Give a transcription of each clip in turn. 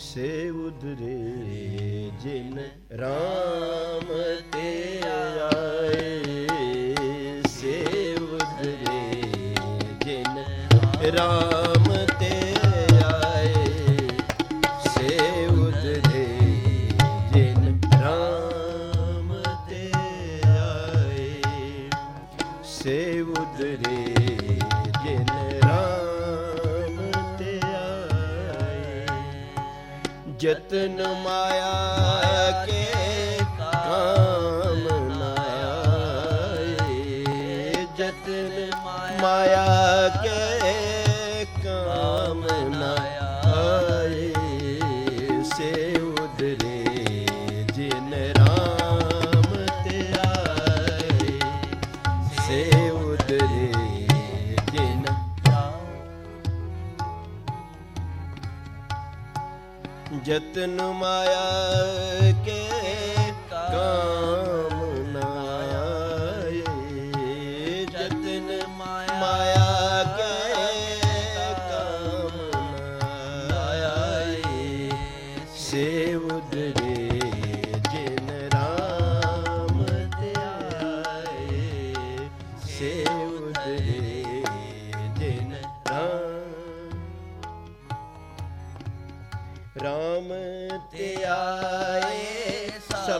ਸੇ ਉਧਰੇ ਜਿਨ RAM ਤੇ ਆਏ। ਸੇ ਉਧਰੇ ਜਿਨ RAM ਤੇ ਆਏ। ਸੇ ਉਧਰੇ ਜਿਨ ਜਤਨ ਮਾਇਆ ਕੇ ਕਾਮ ਨਾ ਜਤਨ ਮਾਇਆ ਕੇ ਕਾਮ ਨਾ ਸੇ ਉਧਰੇ ਜਤਨ ਮਾਇਆ ਕੇ ਕਾਮ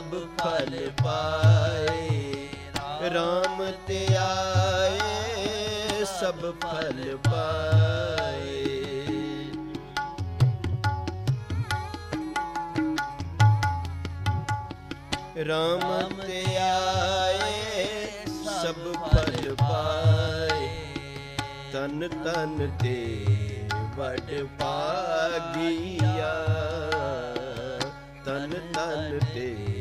ਸਭ ਫਲ ਪਾਏ, ਰਾਮ ਤੇ ਆਏ, ਸਭ ਫਲ ਪਾਏ। ਰਾਮ ਤੇ ਆਏ, ਸਭ ਫਲ ਪਾਏ। ਤਨ ਤਨ ਤੇ ਵਡ ਪਾਗੀਆ ਤਨ ਤਨ ਤੇ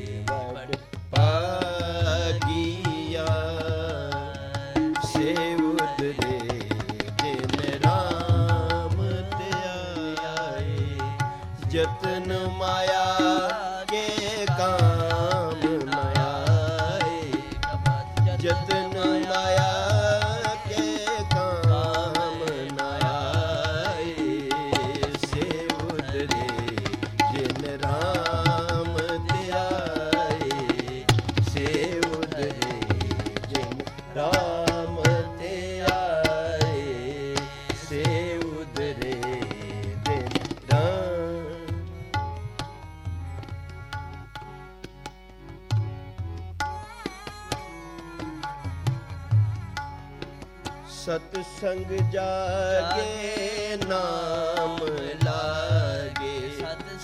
ਸਤ ਸੰਗ ਜਾਗੇ ਨਾਮ ਲਾਗੇ।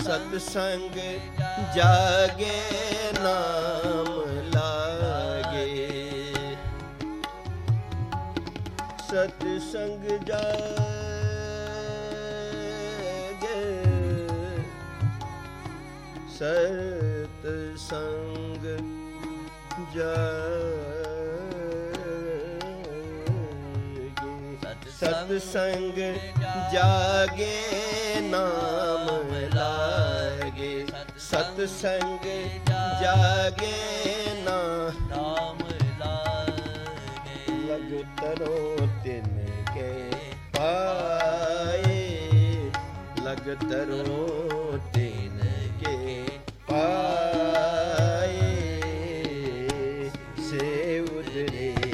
ਸਤ ਸੰਗ ਜਾਗੇ ਨਾਮ ਲਾਗੇ। ਸਤ ਸੰਗ ਜਾਗੇ। ਸਤ ਸੰਗ ਜਾਗੇ। ਸਤ ਸੰਗ ਜਾਗੇ, ਨਾਮ ਲਾਗੇ। ਸਤ ਸੰਗ ਜਾਗੇ, ਨਾਮ ਲਾਗੇ। ਲਗ ਤਰੋ ਤਿਨ ਕੇ ਪਾਏ। ਲਗ ਤਰੋ ਤਿਨ ਕੇ ਪਾਏ। ਸੇ ਉਦਰੇ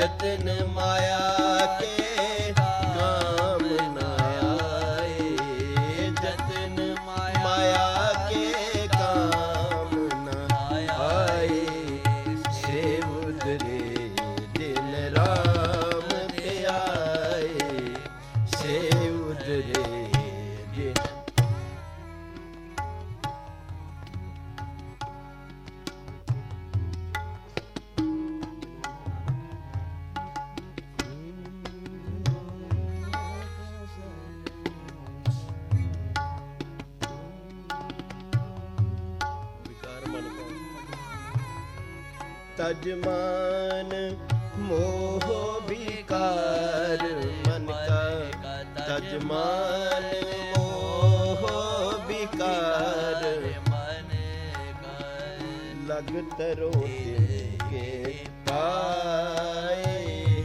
ਜਤਨ ਮਾਇਆ ਤਜਮਾਨ ਮੋਹ ਵਿਕਾਰ, ਮਨ ਕਾ ਤਜਮਾਨ ਮੋਹ ਵਿਕਾਰ। ਮਨ ਕਰ ਜਗ ਤਰੋ ਤਿਨ ਕੇ ਪਾਏ,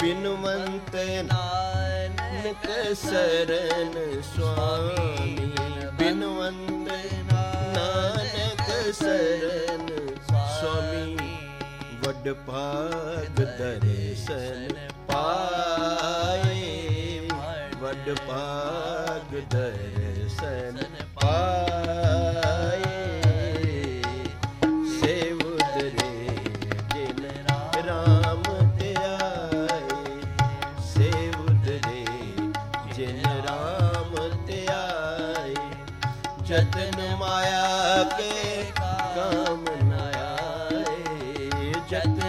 ਬਿਨਵੰਤ ਨਾਨਕ ਸਰਨ ਸੁਆਮੀ, ਬਿਨਵੰਤ ਵੱਡ ਭਾਗ ਦਰਸ਼ਨ ਪਾਏ। ਵੱਡ ਭਾਗ ਦਰਸ਼ਨ ਪਾਏ। Chatham.